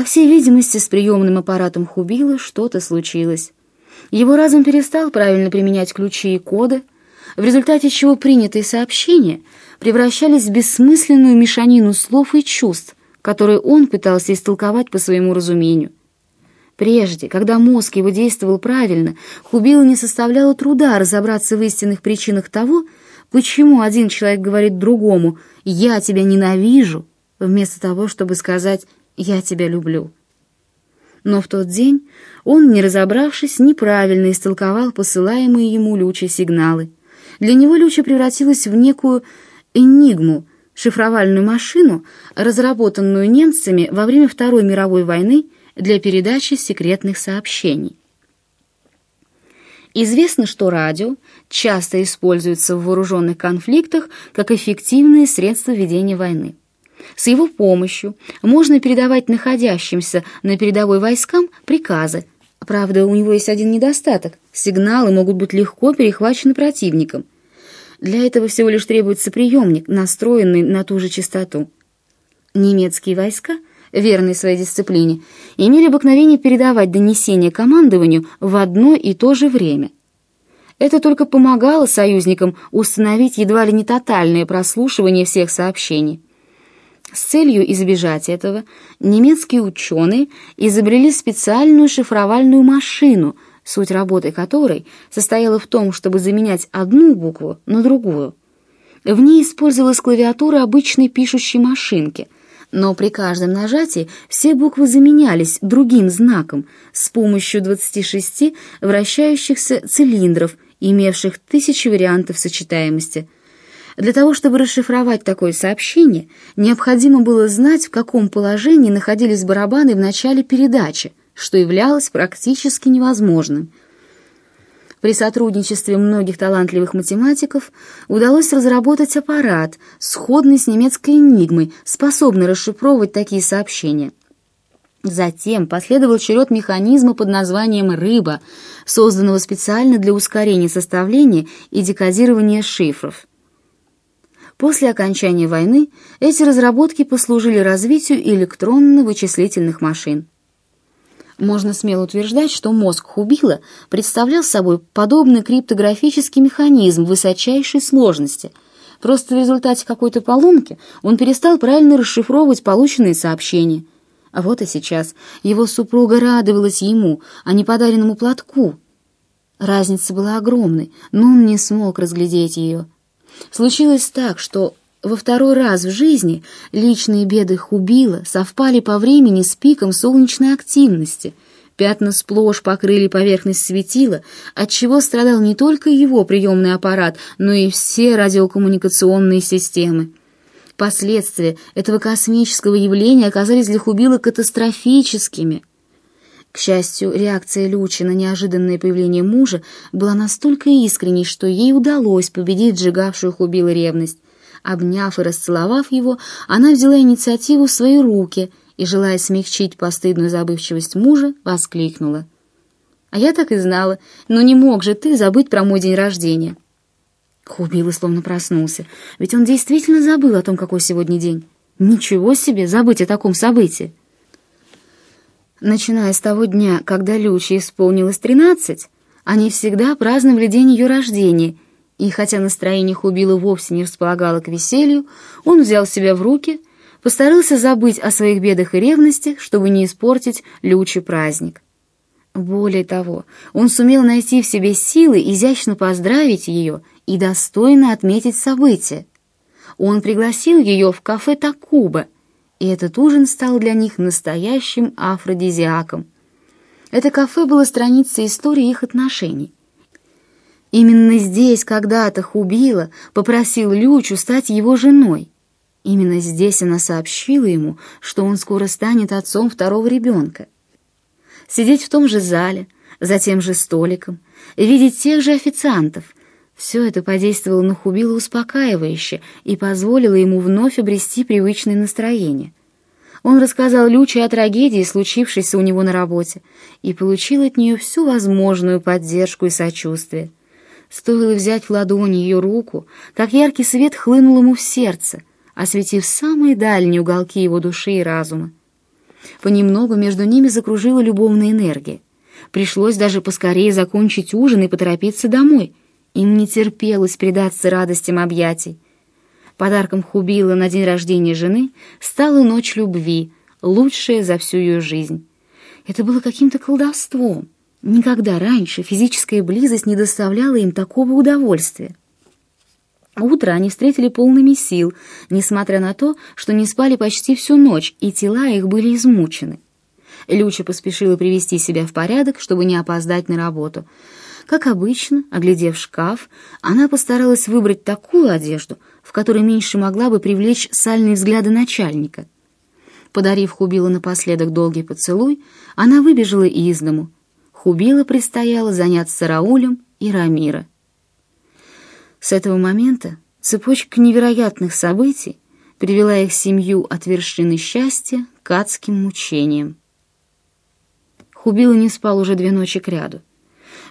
По всей видимости, с приемным аппаратом Хубила что-то случилось. Его разум перестал правильно применять ключи и коды, в результате чего принятые сообщения превращались в бессмысленную мешанину слов и чувств, которые он пытался истолковать по своему разумению. Прежде, когда мозг его действовал правильно, Хубилу не составляло труда разобраться в истинных причинах того, почему один человек говорит другому «я тебя ненавижу», вместо того, чтобы сказать «я тебя люблю». Но в тот день он, не разобравшись, неправильно истолковал посылаемые ему Лючи сигналы. Для него Люча превратилась в некую энигму, шифровальную машину, разработанную немцами во время Второй мировой войны для передачи секретных сообщений. Известно, что радио часто используется в вооруженных конфликтах как эффективное средство ведения войны. С его помощью можно передавать находящимся на передовой войскам приказы. Правда, у него есть один недостаток. Сигналы могут быть легко перехвачены противником. Для этого всего лишь требуется приемник, настроенный на ту же частоту. Немецкие войска, верные своей дисциплине, имели обыкновение передавать донесения командованию в одно и то же время. Это только помогало союзникам установить едва ли не тотальное прослушивание всех сообщений. С целью избежать этого немецкие ученые изобрели специальную шифровальную машину, суть работы которой состояла в том, чтобы заменять одну букву на другую. В ней использовалась клавиатура обычной пишущей машинки, но при каждом нажатии все буквы заменялись другим знаком с помощью 26 вращающихся цилиндров, имевших тысячи вариантов сочетаемости – для того, чтобы расшифровать такое сообщение, необходимо было знать, в каком положении находились барабаны в начале передачи, что являлось практически невозможным. При сотрудничестве многих талантливых математиков удалось разработать аппарат, сходный с немецкой «Энигмой», способный расшифровывать такие сообщения. Затем последовал черед механизма под названием «рыба», созданного специально для ускорения составления и декодирования шифров. После окончания войны эти разработки послужили развитию электронно-вычислительных машин. Можно смело утверждать, что мозг Хубила представлял собой подобный криптографический механизм высочайшей сложности. Просто в результате какой-то поломки он перестал правильно расшифровывать полученные сообщения. А вот и сейчас его супруга радовалась ему, а не подаренному платку. Разница была огромной, но он не смог разглядеть ее. Случилось так, что во второй раз в жизни личные беды Хубила совпали по времени с пиком солнечной активности. Пятна сплошь покрыли поверхность светила, отчего страдал не только его приемный аппарат, но и все радиокоммуникационные системы. Последствия этого космического явления оказались для Хубила катастрофическими – к счастью, реакция Лючи на неожиданное появление мужа была настолько искренней, что ей удалось победить сжигавшую Хубила ревность. Обняв и расцеловав его, она взяла инициативу в свои руки и, желая смягчить постыдную забывчивость мужа, воскликнула. «А я так и знала, но не мог же ты забыть про мой день рождения». Хубила словно проснулся, ведь он действительно забыл о том, какой сегодня день. Ничего себе забыть о таком событии! Начиная с того дня, когда Люче исполнилось тринадцать, они всегда праздновали день ее рождения, и хотя настроение Хубила вовсе не располагало к веселью, он взял себя в руки, постарался забыть о своих бедах и ревности, чтобы не испортить Люче праздник. Более того, он сумел найти в себе силы изящно поздравить ее и достойно отметить событие. Он пригласил ее в кафе «Такуба», и этот ужин стал для них настоящим афродизиаком. Это кафе было страницей истории их отношений. Именно здесь когда-то Хубила попросил Лючу стать его женой. Именно здесь она сообщила ему, что он скоро станет отцом второго ребенка. Сидеть в том же зале, за тем же столиком, видеть тех же официантов — все это подействовало на Хубила успокаивающе и позволило ему вновь обрести привычное настроение. Он рассказал Люче о трагедии, случившейся у него на работе, и получил от нее всю возможную поддержку и сочувствие. Стоило взять в ладони ее руку, как яркий свет хлынул ему в сердце, осветив самые дальние уголки его души и разума. Понемногу между ними закружила любовная энергия. Пришлось даже поскорее закончить ужин и поторопиться домой. Им не терпелось предаться радостям объятий. Подарком Хубила на день рождения жены стала ночь любви, лучшая за всю ее жизнь. Это было каким-то колдовством. Никогда раньше физическая близость не доставляла им такого удовольствия. Утро они встретили полными сил, несмотря на то, что не спали почти всю ночь, и тела их были измучены. Люча поспешила привести себя в порядок, чтобы не опоздать на работу. Как обычно, оглядев шкаф, она постаралась выбрать такую одежду, в которой меньше могла бы привлечь сальные взгляды начальника. Подарив Хубилу напоследок долгий поцелуй, она выбежала из дому. Хубила предстояло заняться Раулем и Рамира. С этого момента цепочка невероятных событий привела их семью от вершины счастья к адским мучениям. Хубила не спал уже две ночи кряду.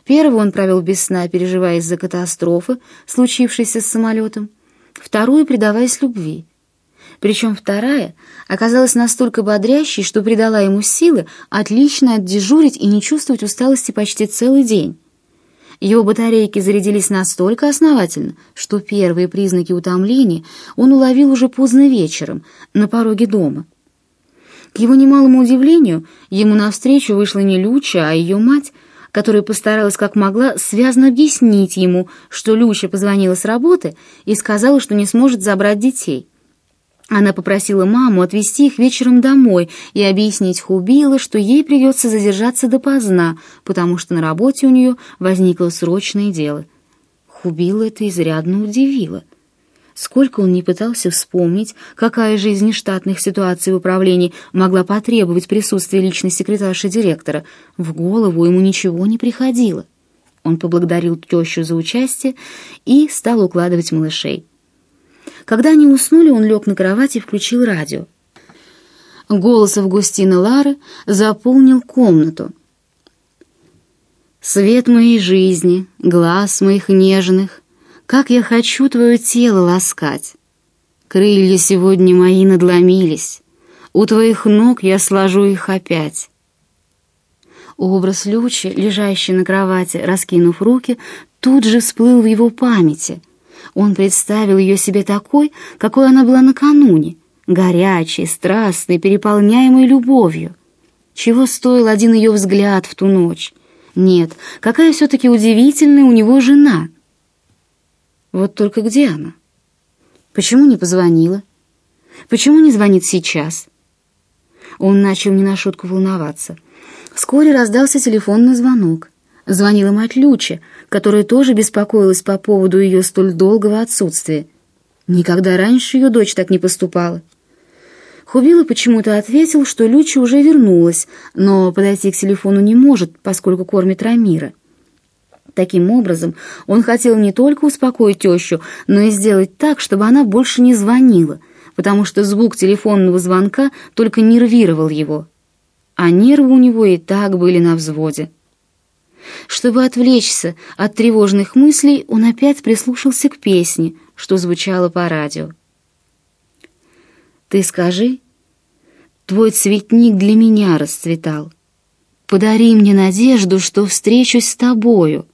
Первую он провел без сна, переживая из-за катастрофы, случившейся с самолетом, вторую — предаваясь любви. Причем вторая оказалась настолько бодрящей, что придала ему силы отлично отдежурить и не чувствовать усталости почти целый день. Его батарейки зарядились настолько основательно, что первые признаки утомления он уловил уже поздно вечером, на пороге дома. К его немалому удивлению, ему навстречу вышла не Люча, а ее мать, которая постаралась как могла связно объяснить ему, что Люча позвонила с работы и сказала, что не сможет забрать детей. Она попросила маму отвезти их вечером домой и объяснить Хубила, что ей придется задержаться допоздна, потому что на работе у нее возникло срочное дело. Хубила это изрядно удивило. Сколько он не пытался вспомнить, какая же из нештатных ситуаций в управлении могла потребовать присутствия личной секретарши директора, в голову ему ничего не приходило. Он поблагодарил тещу за участие и стал укладывать малышей. Когда они уснули, он лег на кровать и включил радио. Голос Августины Лары заполнил комнату. «Свет моей жизни, глаз моих нежных, как я хочу твое тело ласкать! Крылья сегодня мои надломились, у твоих ног я сложу их опять». Образ Лючи, лежащий на кровати, раскинув руки, тут же всплыл в его памяти — он представил ее себе такой, какой она была накануне, горячей, страстной, переполняемой любовью. Чего стоил один ее взгляд в ту ночь? Нет, какая все-таки удивительная у него жена. Вот только где она? Почему не позвонила? Почему не звонит сейчас? Он начал не на шутку волноваться. Вскоре раздался телефонный звонок. Звонила мать Люча, которая тоже беспокоилась по поводу ее столь долгого отсутствия. Никогда раньше ее дочь так не поступала. Хубила почему-то ответил, что Люча уже вернулась, но подойти к телефону не может, поскольку кормит Рамира. Таким образом, он хотел не только успокоить тещу, но и сделать так, чтобы она больше не звонила, потому что звук телефонного звонка только нервировал его. А нервы у него и так были на взводе. Чтобы отвлечься от тревожных мыслей, он опять прислушался к песне, что звучало по радио. «Ты скажи, твой цветник для меня расцветал. Подари мне надежду, что встречусь с тобою.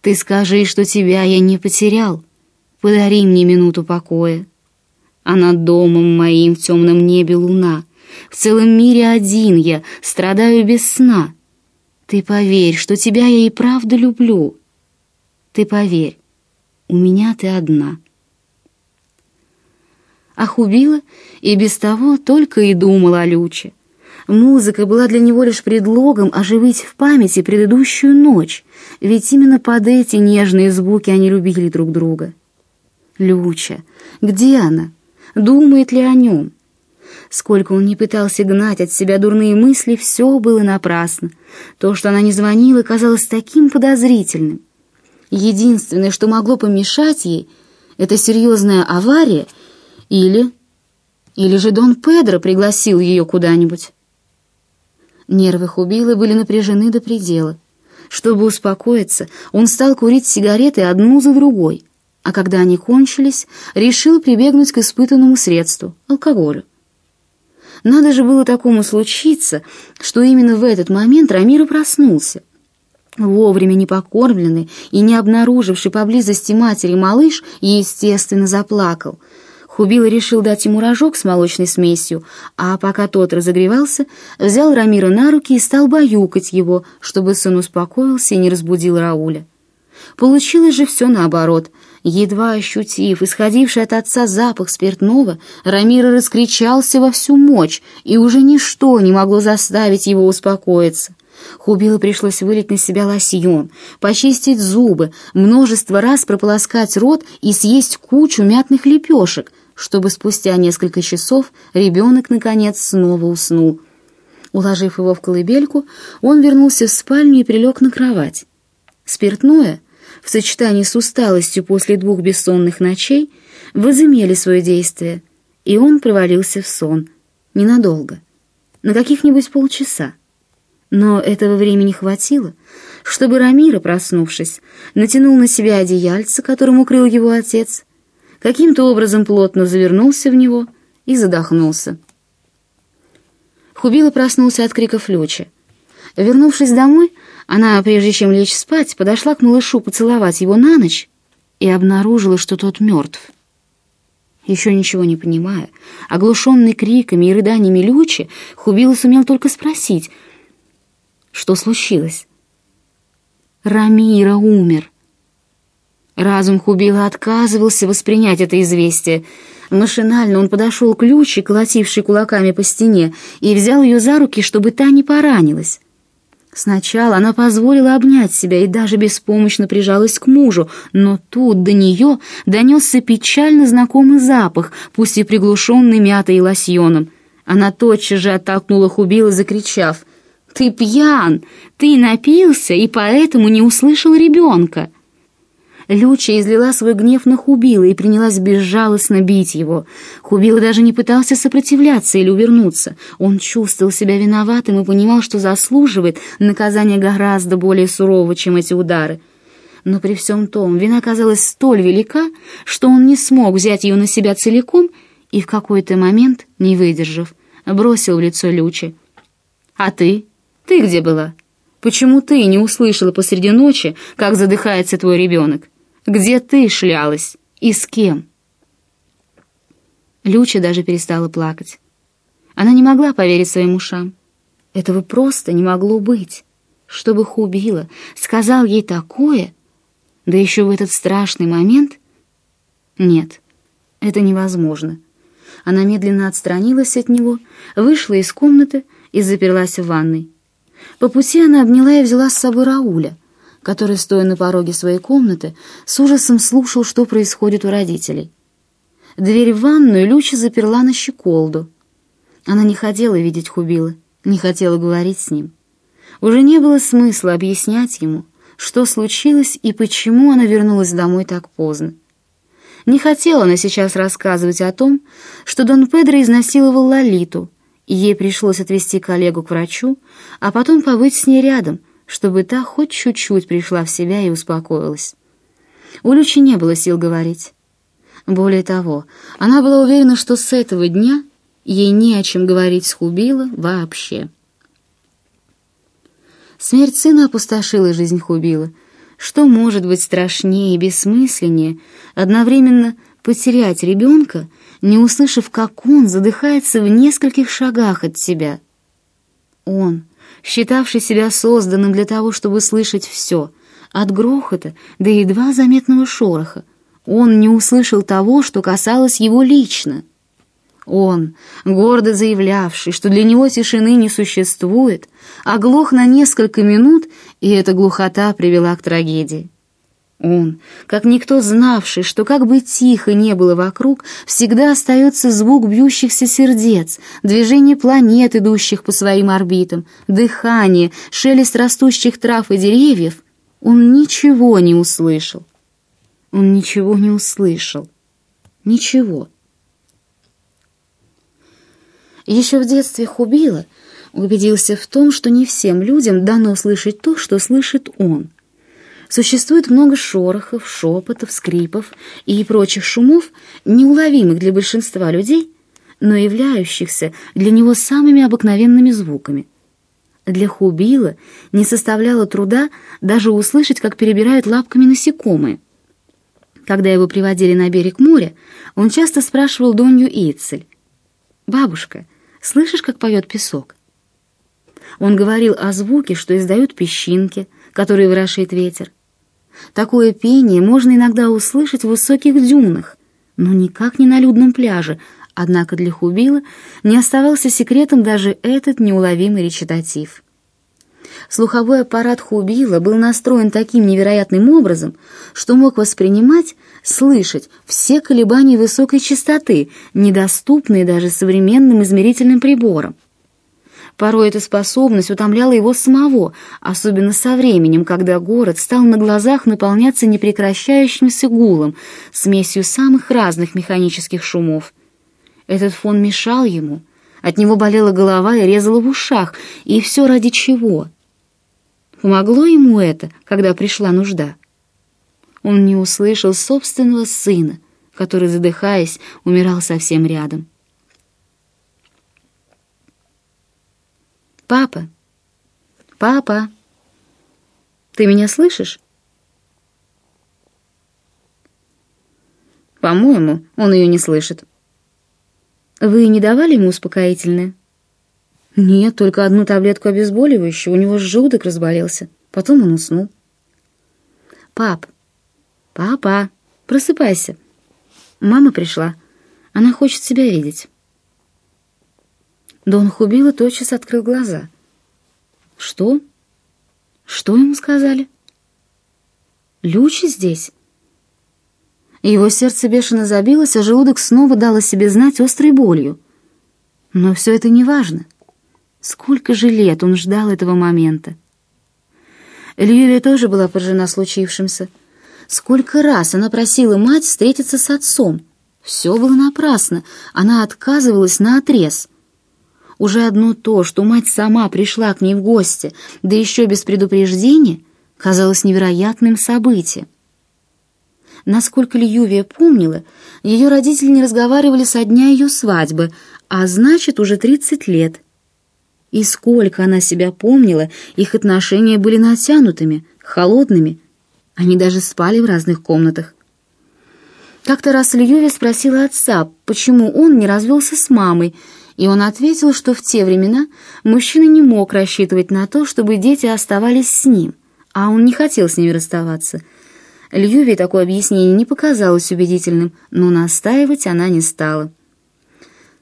Ты скажи, что тебя я не потерял. Подари мне минуту покоя. А над домом моим в темном небе луна. В целом мире один я, страдаю без сна». Ты поверь, что тебя я и правда люблю. Ты поверь, у меня ты одна. Ахубила и без того только и думала о Люче. Музыка была для него лишь предлогом оживить в памяти предыдущую ночь, ведь именно под эти нежные звуки они любили друг друга. Люча, где она? Думает ли о нем? Сколько он не пытался гнать от себя дурные мысли, все было напрасно. То, что она не звонила, казалось таким подозрительным. Единственное, что могло помешать ей, это серьезная авария или... Или же Дон Педро пригласил ее куда-нибудь. Нервы Хубилы были напряжены до предела. Чтобы успокоиться, он стал курить сигареты одну за другой, а когда они кончились, решил прибегнуть к испытанному средству — алкоголю. Надо же было такому случиться, что именно в этот момент Рамира проснулся. Вовремя не покормленный и не обнаруживший поблизости матери малыш, естественно, заплакал. Хубила решил дать ему рожок с молочной смесью, а пока тот разогревался, взял Рамира на руки и стал баюкать его, чтобы сын успокоился и не разбудил Рауля. Получилось же все наоборот. Едва ощутив исходивший от отца запах спиртного, Рамира раскричался во всю мощь, и уже ничто не могло заставить его успокоиться. Хубилу пришлось вылить на себя лосьон, почистить зубы, множество раз прополоскать рот и съесть кучу мятных лепешек, чтобы спустя несколько часов ребенок, наконец, снова уснул. Уложив его в колыбельку, он вернулся в спальню и прилег на кровать. Спиртное, в сочетании с усталостью после двух бессонных ночей, возымели свое действие, и он провалился в сон. Ненадолго. На каких-нибудь полчаса. Но этого времени хватило, чтобы Рамира, проснувшись, натянул на себя одеяльце, которым укрыл его отец, каким-то образом плотно завернулся в него и задохнулся. Хубила проснулся от криков Лёча. Вернувшись домой, она, прежде чем лечь спать, подошла к малышу поцеловать его на ночь и обнаружила, что тот мертв. Еще ничего не понимая, оглушенный криками и рыданиями Лючи, Хубила сумел только спросить — что случилось? Рамира умер. Разум Хубила отказывался воспринять это известие. Машинально он подошел к Люче, колотившей кулаками по стене, и взял ее за руки, чтобы та не поранилась. Сначала она позволила обнять себя и даже беспомощно прижалась к мужу, но тут до нее донесся печально знакомый запах, пусть и приглушенный мятой и лосьоном. Она тотчас же оттолкнула Хубила, закричав — «Ты пьян! Ты напился и поэтому не услышал ребенка!» Люча излила свой гнев на Хубила и принялась безжалостно бить его. Хубила даже не пытался сопротивляться или увернуться. Он чувствовал себя виноватым и понимал, что заслуживает наказания гораздо более сурового, чем эти удары. Но при всем том вина казалась столь велика, что он не смог взять ее на себя целиком и в какой-то момент, не выдержав, бросил в лицо Лючи. «А ты?» Ты где была? Почему ты не услышала посреди ночи, как задыхается твой ребенок? Где ты шлялась? И с кем?» Люча даже перестала плакать. Она не могла поверить своим ушам. Этого просто не могло быть. Чтобы Хубила сказал ей такое, да еще в этот страшный момент? Нет, это невозможно. Она медленно отстранилась от него, вышла из комнаты и заперлась в ванной. По пути она обняла и взяла с собой Рауля, который, стоя на пороге своей комнаты, с ужасом слушал, что происходит у родителей. Дверь в ванную Люча заперла на щеколду. Она не хотела видеть Хубила, не хотела говорить с ним. Уже не было смысла объяснять ему, что случилось и почему она вернулась домой так поздно. Не хотела она сейчас рассказывать о том, что Дон Педро изнасиловал Лолиту, Ей пришлось отвезти коллегу к врачу, а потом побыть с ней рядом, чтобы та хоть чуть-чуть пришла в себя и успокоилась. У Лючи не было сил говорить. Более того, она была уверена, что с этого дня ей не о чем говорить с Хубила вообще. Смерть сына опустошила жизнь Хубила. Что может быть страшнее и бессмысленнее одновременно потерять ребенка не услышав, как он задыхается в нескольких шагах от себя. Он, считавший себя созданным для того, чтобы слышать все, от грохота до едва заметного шороха, он не услышал того, что касалось его лично. Он, гордо заявлявший, что для него тишины не существует, оглох на несколько минут, и эта глухота привела к трагедии. Он, как никто знавший, что как бы тихо не было вокруг, всегда остается звук бьющихся сердец, движение планет, идущих по своим орбитам, дыхание, шелест растущих трав и деревьев, он ничего не услышал. Он ничего не услышал. Ничего. Еще в детстве Хубила убедился в том, что не всем людям дано слышать то, что слышит он — Существует много шорохов, шепотов, скрипов и прочих шумов, неуловимых для большинства людей, но являющихся для него самыми обыкновенными звуками. Для Хубила не составляло труда даже услышать, как перебирают лапками насекомые. Когда его приводили на берег моря, он часто спрашивал Донью Ицель, «Бабушка, слышишь, как поет песок?» Он говорил о звуке, что издают песчинки, которые ворошит ветер. Такое пение можно иногда услышать в высоких дюнах, но никак не на людном пляже, однако для Хубила не оставался секретом даже этот неуловимый речитатив. Слуховой аппарат Хубила был настроен таким невероятным образом, что мог воспринимать, слышать все колебания высокой частоты, недоступные даже современным измерительным приборам. Порой эта способность утомляла его самого, особенно со временем, когда город стал на глазах наполняться непрекращающимся гулом, смесью самых разных механических шумов. Этот фон мешал ему, от него болела голова и резала в ушах, и все ради чего? Помогло ему это, когда пришла нужда? Он не услышал собственного сына, который, задыхаясь, умирал совсем рядом. «Папа! Папа! Ты меня слышишь?» «По-моему, он ее не слышит». «Вы не давали ему успокоительное?» «Нет, только одну таблетку обезболивающего, у него желудок разболелся. Потом он уснул». «Пап! Папа! Просыпайся! Мама пришла. Она хочет тебя видеть». Дон Хубила тотчас открыл глаза. «Что? Что ему сказали?» «Лючи здесь?» Его сердце бешено забилось, а желудок снова дал о себе знать острой болью. Но все это не важно. Сколько же лет он ждал этого момента. Льюви тоже была поражена случившимся. Сколько раз она просила мать встретиться с отцом. Все было напрасно, она отказывалась наотрез. Уже одно то, что мать сама пришла к ней в гости, да еще без предупреждения, казалось невероятным событием. Насколько Льювия помнила, ее родители не разговаривали со дня ее свадьбы, а значит, уже 30 лет. И сколько она себя помнила, их отношения были натянутыми, холодными. Они даже спали в разных комнатах. Как-то раз Льюви спросила отца, почему он не развелся с мамой, и он ответил, что в те времена мужчина не мог рассчитывать на то, чтобы дети оставались с ним, а он не хотел с ними расставаться. Льюви такое объяснение не показалось убедительным, но настаивать она не стала.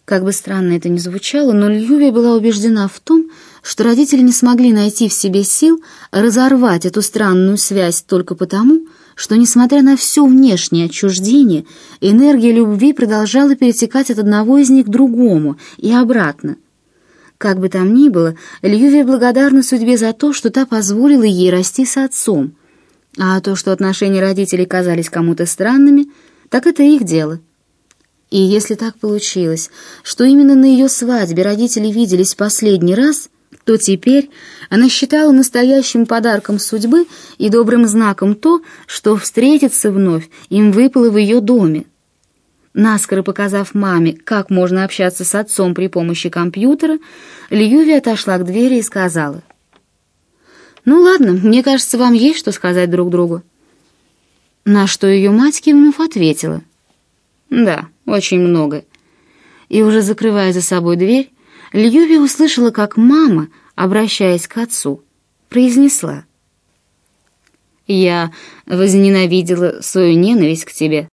Как бы странно это ни звучало, но Льюви была убеждена в том, что родители не смогли найти в себе сил разорвать эту странную связь только потому, что, несмотря на все внешнее отчуждение, энергия любви продолжала перетекать от одного из них к другому и обратно. Как бы там ни было, Льювия благодарна судьбе за то, что та позволила ей расти с отцом. А то, что отношения родителей казались кому-то странными, так это их дело. И если так получилось, что именно на ее свадьбе родители виделись последний раз — то теперь она считала настоящим подарком судьбы и добрым знаком то, что встретиться вновь им выпало в ее доме. Наскоро показав маме, как можно общаться с отцом при помощи компьютера, Льюви отошла к двери и сказала. «Ну ладно, мне кажется, вам есть что сказать друг другу». На что ее мать, кивнув, ответила. «Да, очень много». И уже закрывая за собой дверь, Льюви услышала, как мама, обращаясь к отцу, произнесла. «Я возненавидела свою ненависть к тебе